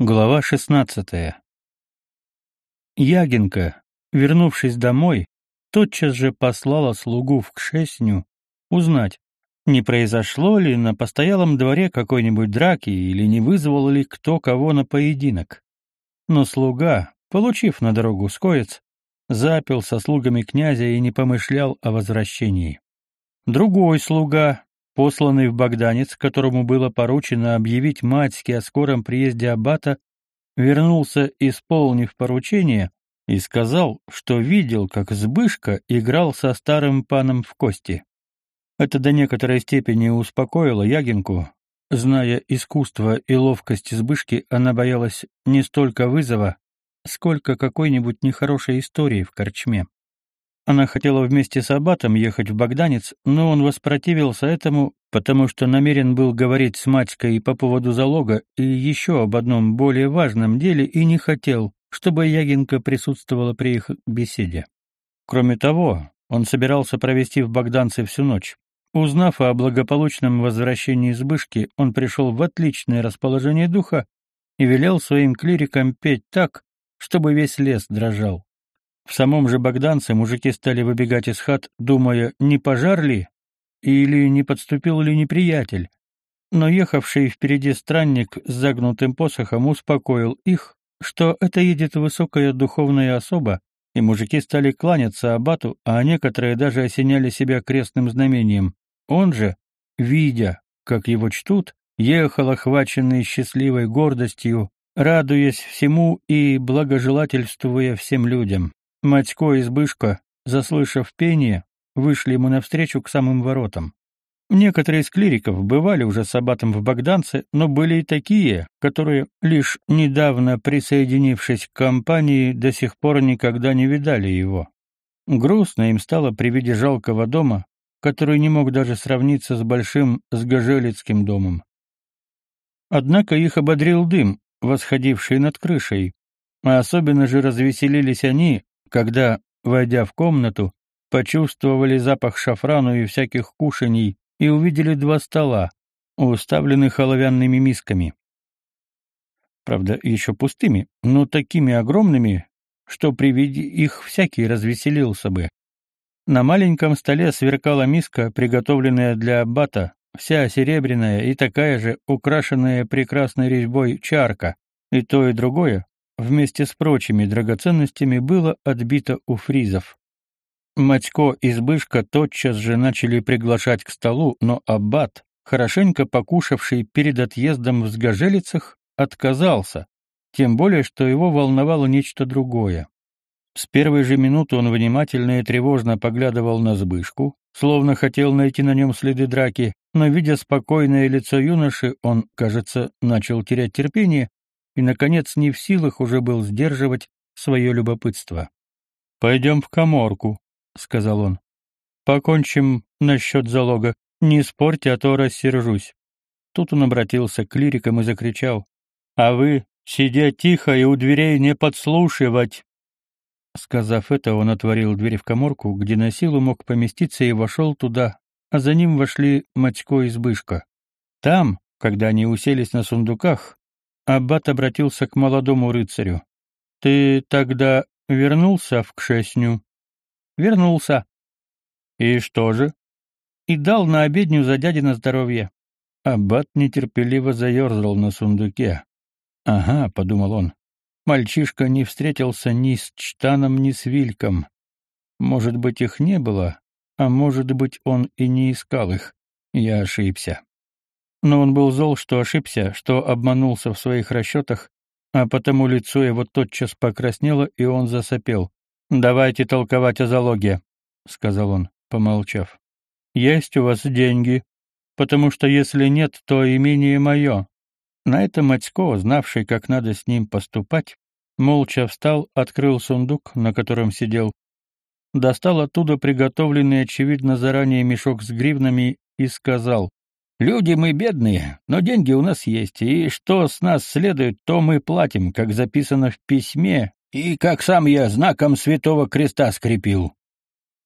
Глава 16. Ягинка, вернувшись домой, тотчас же послала слугу в Кшесню узнать, не произошло ли на постоялом дворе какой-нибудь драки или не вызвал ли кто кого на поединок. Но слуга, получив на дорогу скоец, запил со слугами князя и не помышлял о возвращении. Другой слуга, посланный в Богданец, которому было поручено объявить матьке о скором приезде аббата, вернулся, исполнив поручение, и сказал, что видел, как Збышка играл со старым паном в кости. Это до некоторой степени успокоило Ягинку. Зная искусство и ловкость Збышки, она боялась не столько вызова, сколько какой-нибудь нехорошей истории в корчме. Она хотела вместе с аббатом ехать в Богданец, но он воспротивился этому, потому что намерен был говорить с Матькой по поводу залога и еще об одном более важном деле и не хотел, чтобы Ягинка присутствовала при их беседе. Кроме того, он собирался провести в Богданце всю ночь. Узнав о благополучном возвращении Збышки, он пришел в отличное расположение духа и велел своим клирикам петь так, чтобы весь лес дрожал. В самом же Богданце мужики стали выбегать из хат, думая, не пожар ли или не подступил ли неприятель. Но ехавший впереди странник с загнутым посохом успокоил их, что это едет высокая духовная особа, и мужики стали кланяться абату, а некоторые даже осеняли себя крестным знамением. Он же, видя, как его чтут, ехал охваченный счастливой гордостью, радуясь всему и благожелательствуя всем людям. Матько и Збышка, заслышав пение, вышли ему навстречу к самым воротам. Некоторые из клириков бывали уже с аббатом в Богданце, но были и такие, которые, лишь недавно присоединившись к компании, до сих пор никогда не видали его. Грустно им стало при виде жалкого дома, который не мог даже сравниться с большим Сгожелицким домом. Однако их ободрил дым, восходивший над крышей, а особенно же развеселились они, когда, войдя в комнату, почувствовали запах шафрану и всяких кушаний и увидели два стола, уставленных оловянными мисками. Правда, еще пустыми, но такими огромными, что при виде их всякий развеселился бы. На маленьком столе сверкала миска, приготовленная для аббата, вся серебряная и такая же, украшенная прекрасной резьбой чарка, и то и другое, вместе с прочими драгоценностями было отбито у фризов. Матько и Збышка тотчас же начали приглашать к столу, но аббат, хорошенько покушавший перед отъездом в Сгожелицах, отказался, тем более, что его волновало нечто другое. С первой же минуты он внимательно и тревожно поглядывал на Збышку, словно хотел найти на нем следы драки, но, видя спокойное лицо юноши, он, кажется, начал терять терпение и, наконец, не в силах уже был сдерживать свое любопытство. «Пойдем в коморку», — сказал он. «Покончим насчет залога. Не спорьте, а то рассержусь». Тут он обратился к клирикам и закричал. «А вы, сидя тихо и у дверей не подслушивать!» Сказав это, он отворил дверь в коморку, где на силу мог поместиться, и вошел туда, а за ним вошли Матько и Збышка. Там, когда они уселись на сундуках, Аббат обратился к молодому рыцарю. «Ты тогда вернулся в Кшесню?» «Вернулся». «И что же?» «И дал на обедню за дядино здоровье». Аббат нетерпеливо заерзал на сундуке. «Ага», — подумал он, — «мальчишка не встретился ни с Чтаном, ни с Вильком. Может быть, их не было, а может быть, он и не искал их. Я ошибся». Но он был зол, что ошибся, что обманулся в своих расчетах, а потому лицо его тотчас покраснело, и он засопел. «Давайте толковать о залоге», — сказал он, помолчав. «Есть у вас деньги, потому что если нет, то имение мое». На это Матько, знавший, как надо с ним поступать, молча встал, открыл сундук, на котором сидел, достал оттуда приготовленный, очевидно, заранее мешок с гривнами и сказал, Люди мы бедные, но деньги у нас есть, и что с нас следует, то мы платим, как записано в письме, и как сам я знаком Святого Креста скрепил.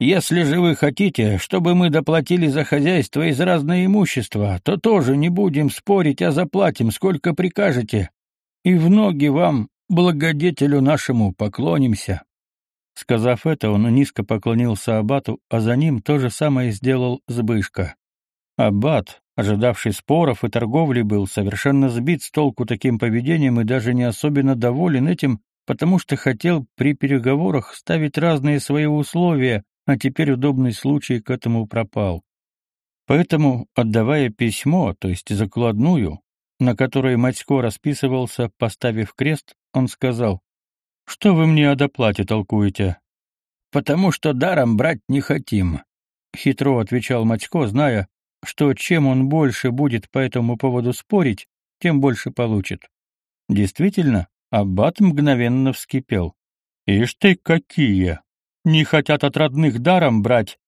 Если же вы хотите, чтобы мы доплатили за хозяйство из разного имущества, то тоже не будем спорить, а заплатим, сколько прикажете. и в ноги вам, благодетелю нашему, поклонимся». Сказав это, он низко поклонился аббату, а за ним то же самое сделал Збышка. Аббат, ожидавший споров и торговли, был совершенно сбит с толку таким поведением и даже не особенно доволен этим, потому что хотел при переговорах ставить разные свои условия, а теперь удобный случай к этому пропал. Поэтому, отдавая письмо, то есть закладную, на которой Матько расписывался, поставив крест, он сказал, «Что вы мне о доплате толкуете?» «Потому что даром брать не хотим», — хитро отвечал Матько, зная, что чем он больше будет по этому поводу спорить, тем больше получит. Действительно, аббат мгновенно вскипел. «Ишь ты какие! Не хотят от родных даром брать!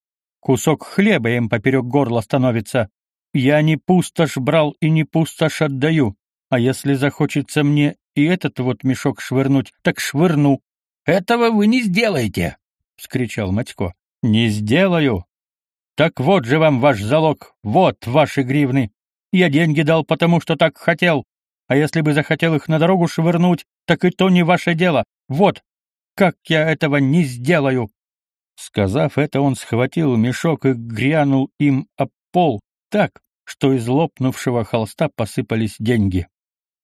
Кусок хлеба им поперек горла становится. Я не пустошь брал и не пустошь отдаю, а если захочется мне и этот вот мешок швырнуть, так швырну. Этого вы не сделаете!» — вскричал Матько. «Не сделаю!» Так вот же вам ваш залог, вот ваши гривны. Я деньги дал, потому что так хотел. А если бы захотел их на дорогу швырнуть, так и то не ваше дело. Вот, как я этого не сделаю!» Сказав это, он схватил мешок и грянул им об пол так, что из лопнувшего холста посыпались деньги.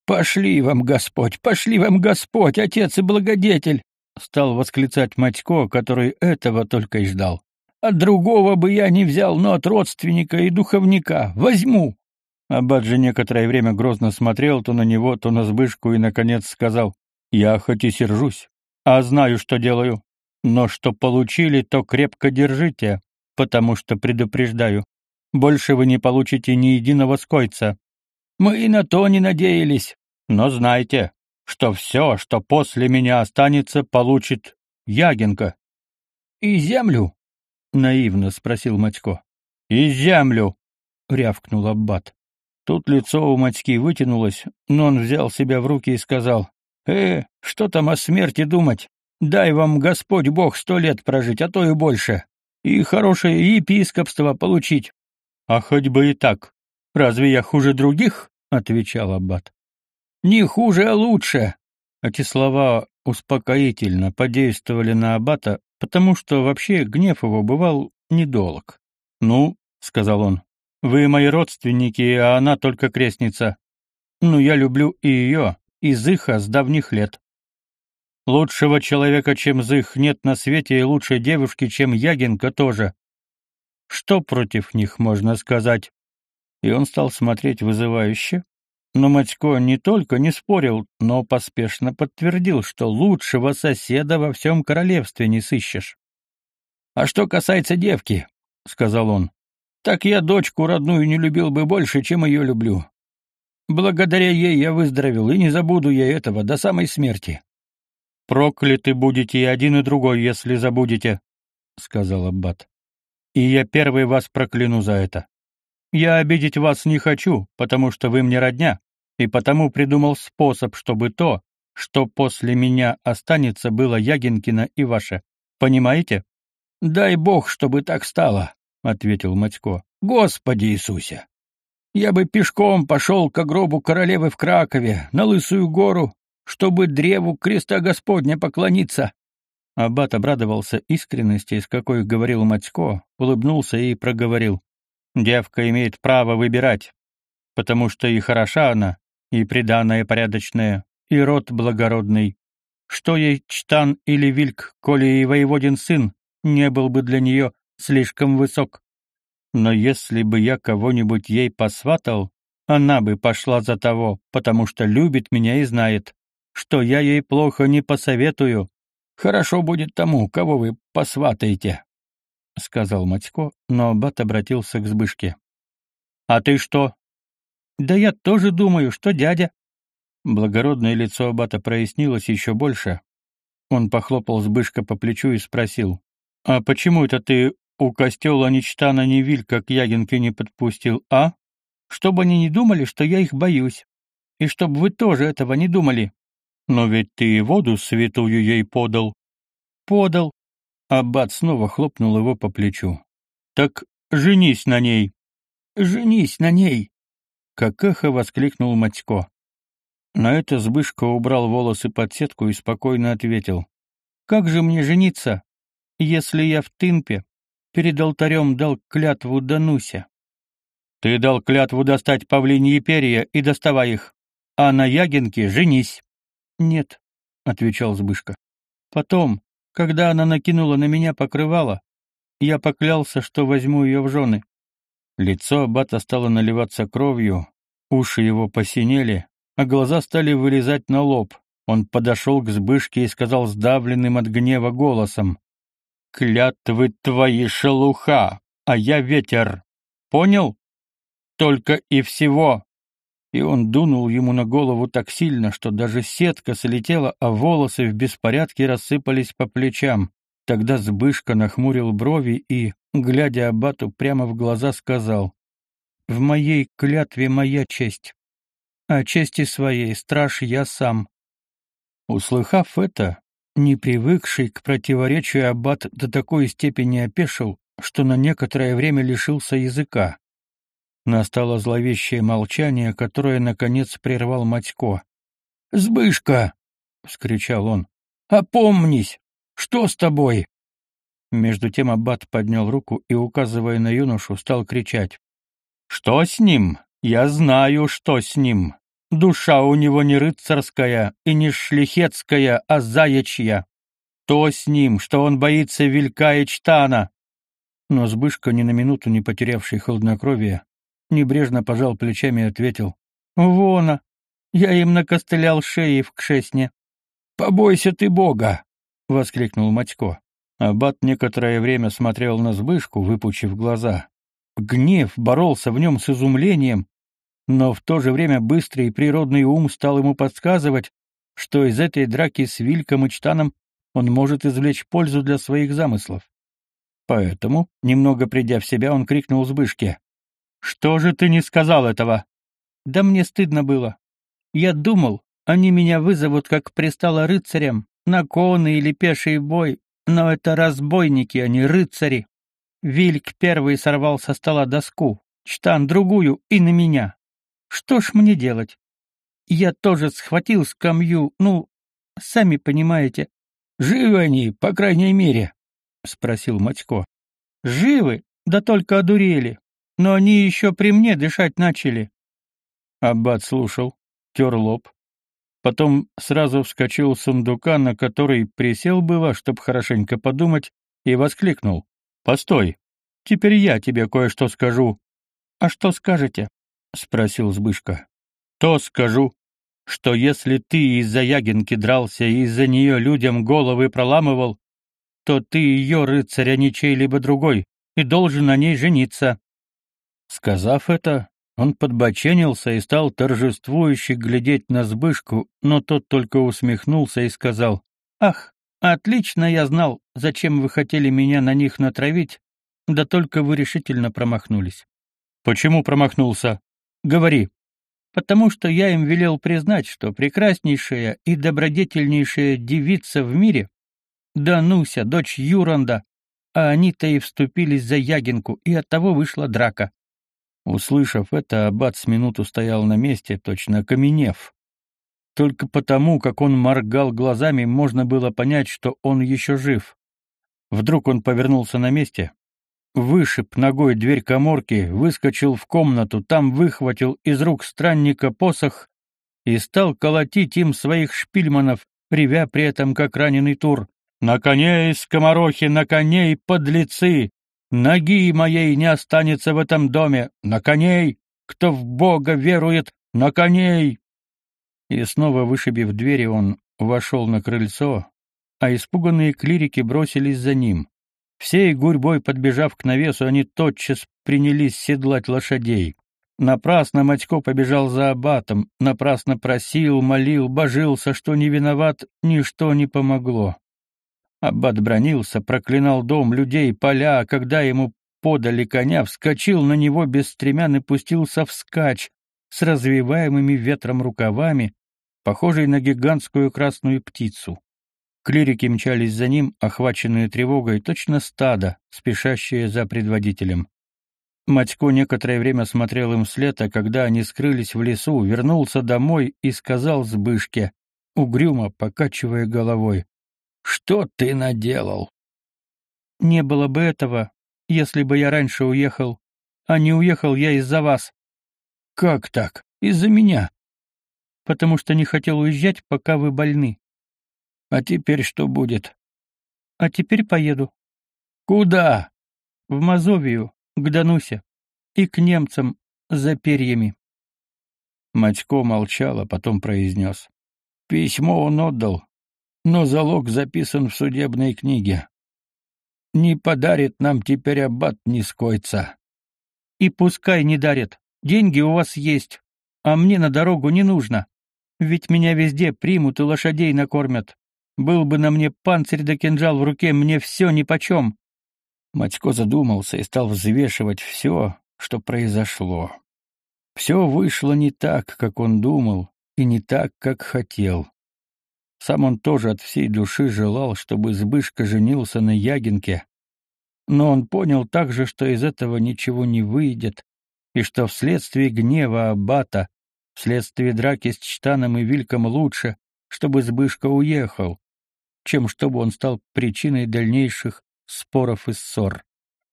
«Пошли вам, Господь, пошли вам, Господь, Отец и Благодетель!» стал восклицать Матько, который этого только и ждал. От другого бы я не взял, но от родственника и духовника возьму. Аббат же некоторое время грозно смотрел то на него, то на Збышку и, наконец, сказал, «Я хоть и сержусь, а знаю, что делаю, но что получили, то крепко держите, потому что предупреждаю, больше вы не получите ни единого скойца. Мы и на то не надеялись, но знайте, что все, что после меня останется, получит Ягенка. И землю, наивно спросил Матько. И землю, рявкнул аббат. Тут лицо у Матьки вытянулось, но он взял себя в руки и сказал: "Э, что там о смерти думать? Дай вам Господь Бог сто лет прожить, а то и больше, и хорошее епископство получить". А хоть бы и так. Разве я хуже других? отвечал аббат. Не хуже, а лучше. Эти слова успокоительно подействовали на аббата, потому что вообще гнев его бывал недолг. «Ну», — сказал он, — «вы мои родственники, а она только крестница. Ну, я люблю и ее, и Зыха с давних лет. Лучшего человека, чем Зых, нет на свете, и лучшей девушки, чем Ягинка, тоже. Что против них можно сказать?» И он стал смотреть вызывающе, но Матько не только не спорил, но поспешно подтвердил, что лучшего соседа во всем королевстве не сыщешь. «А что касается девки», — сказал он, — «так я дочку родную не любил бы больше, чем ее люблю. Благодаря ей я выздоровел, и не забуду я этого до самой смерти». «Прокляты будете и один, и другой, если забудете», — сказал Аббат. «И я первый вас прокляну за это. Я обидеть вас не хочу, потому что вы мне родня, и потому придумал способ, чтобы то, что после меня останется, было Ягинкина и ваше. Понимаете? Дай бог, чтобы так стало, ответил Матько. Господи Иисусе! Я бы пешком пошел к гробу королевы в Кракове, на Лысую гору, чтобы древу креста Господня поклониться. Аббат обрадовался искренности, с какой говорил Матько, улыбнулся и проговорил. Девка имеет право выбирать, потому что и хороша она, и приданное порядочное, и род благородный. Что ей чтан или вильк, коли и воеводин сын, не был бы для нее слишком высок. Но если бы я кого-нибудь ей посватал, она бы пошла за того, потому что любит меня и знает, что я ей плохо не посоветую. Хорошо будет тому, кого вы посватаете, — сказал Матько, но Бат обратился к Збышке. — А ты что, да я тоже думаю, что дядя. Благородное лицо аббата прояснилось еще больше. Он похлопал Збышка по плечу и спросил: "А почему это ты у костела Ничтана Невиль как Ягинки не подпустил, а? Чтобы они не думали, что я их боюсь. И чтобы вы тоже этого не думали. Но ведь ты и воду святую ей подал. Подал. Аббат снова хлопнул его по плечу. Так женись на ней. Женись на ней как эхо воскликнул Матько. На это Збышка убрал волосы под сетку и спокойно ответил. «Как же мне жениться, если я в тынпе перед алтарем дал клятву Дануся?» «Ты дал клятву достать павлиньи перья и доставай их, а на Ягинке женись». «Нет», — отвечал Збышка. «Потом, когда она накинула на меня покрывало, я поклялся, что возьму ее в жены». Лицо аббата стало наливаться кровью, уши его посинели, а глаза стали вылезать на лоб. Он подошел к Збышке и сказал сдавленным от гнева голосом. «Клятвы твои шелуха, а я ветер. Понял? Только и всего!» И он дунул ему на голову так сильно, что даже сетка слетела, а волосы в беспорядке рассыпались по плечам. Тогда Збышка нахмурил брови и, глядя аббату прямо в глаза, сказал, «В моей клятве моя честь а чести своей страж я сам. Услыхав это, не привыкший к противоречию аббат до такой степени опешил, что на некоторое время лишился языка. Настало зловещее молчание, которое, наконец, прервал Матько. «Сбышка!» — вскричал он. «Опомнись! Что с тобой?» Между тем аббат поднял руку и, указывая на юношу, стал кричать. «Что с ним? Я знаю, что с ним. Душа у него не рыцарская и не шлихетская, а заячья. То с ним, что он боится велька и чтана. Но Збышка, ни на минуту не потерявший хладнокровие, небрежно пожал плечами и ответил. «Вона! Я им накостылял шеи в кшесне». «Побойся ты Бога!» — воскликнул Матько. Аббат некоторое время смотрел на Збышку, выпучив глаза. Гнев боролся в нем с изумлением, но в то же время быстрый природный ум стал ему подсказывать, что из этой драки с Вильком и Чтаном он может извлечь пользу для своих замыслов. Поэтому, немного придя в себя, он крикнул Збышке. «Что же ты не сказал этого?» «Да мне стыдно было. Я думал, они меня вызовут, как пристало рыцарям, на конный или пеший бой, но это разбойники, а не рыцари. Вильк первый сорвал со стола доску, Чтан другую и на меня. Что ж мне делать? Я тоже схватил скамью, ну, сами понимаете. Живы они, по крайней мере, спросил Матько. Живы, да только одурели. Но они еще при мне дышать начали. Аббат слушал, тер лоб. Потом сразу вскочил с сундука, на который присел было, чтоб хорошенько подумать, и воскликнул. Постой. Теперь я тебе кое-что скажу. А что скажете? спросил Збышка. То скажу, что если ты из-за Ягинки дрался и из-за нее людям головы проламывал, то ты ее рыцарь, а не чей-либо другой, и должен на ней жениться. Сказав это, он подбоченился и стал торжествующе глядеть на Збышку, но тот только усмехнулся и сказал, «Ах, отлично я знал, зачем вы хотели меня на них натравить, да только вы решительно промахнулись». «Почему промахнулся? Говори». «Потому что я им велел признать, что прекраснейшая и добродетельнейшая девица в мире — Дануся, дочь Юранда, а они-то и вступились за Ягинку, и оттого вышла драка». Услышав это, аббат с минуту стоял на месте, точно окаменев. Только потому, как он моргал глазами, можно было понять, что он еще жив. Вдруг он повернулся на месте, вышиб ногой дверь каморки, выскочил в комнату, там выхватил из рук странника посох и стал колотить им своих шпильманов, ревя при этом как раненый тур. «На коней, скоморохи, на коней, подлецы! Ноги моей не останется в этом доме! На коней! Кто в Бога верует, на коней!» И снова вышибив двери, он вошел на крыльцо, а испуганные клирики бросились за ним. Всей гурьбой подбежав к навесу, они тотчас принялись седлать лошадей. Напрасно Матько побежал за аббатом, напрасно просил, молил, божился, что не виноват, ничто не помогло. Аббат бронился, проклинал дом, людей, поля, а когда ему подали коня, вскочил на него без стремян и пустился вскачь с развиваемыми ветром рукавами, похожий на гигантскую красную птицу. Клирики мчались за ним, охваченные тревогой, точно стадо, спешащее за предводителем. Матько некоторое время смотрел им вслед, а когда они скрылись в лесу, вернулся домой и сказал Збышке, угрюмо покачивая головой, «Что ты наделал?» «Не было бы этого, если бы я раньше уехал. А не уехал я из-за вас». «Как так? Из-за меня?» «Потому что не хотел уезжать, пока вы больны». «А теперь что будет?» «А теперь поеду». «Куда?» «В Мазовию, к Данусе и к немцам за перьями». Матько молчал, а потом произнес. «Письмо он отдал, но залог записан в судебной книге. Не подарит нам теперь аббат Нискойца». «И пускай не дарит. Деньги у вас есть, а мне на дорогу не нужно. Ведь меня везде примут и лошадей накормят. Был бы на мне панцирь да кинжал в руке, мне все нипочем». Матько задумался и стал взвешивать все, что произошло. Все вышло не так, как он думал, и не так, как хотел. Сам он тоже от всей души желал, чтобы Збышка женился на Ягинке, но он понял также, что из этого ничего не выйдет, и что вследствие гнева аббата, вследствие драки с Чтаном и Вильком лучше, чтобы Збышка уехал, чем чтобы он стал причиной дальнейших споров и ссор.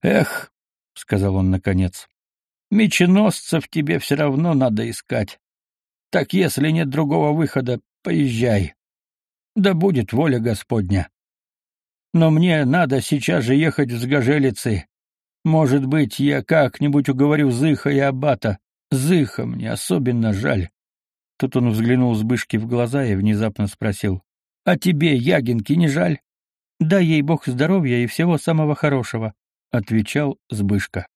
«Эх», — сказал он наконец, — «меченосцев тебе все равно надо искать. Так если нет другого выхода, поезжай. Да будет воля Господня» но мне надо сейчас же ехать в Сгожелицы. Может быть, я как-нибудь уговорю Зыха и Аббата. Зыха мне особенно жаль. Тут он взглянул Збышке в глаза и внезапно спросил. — А тебе, Ягинки, не жаль? — Да ей бог здоровья и всего самого хорошего, — отвечал Збышка.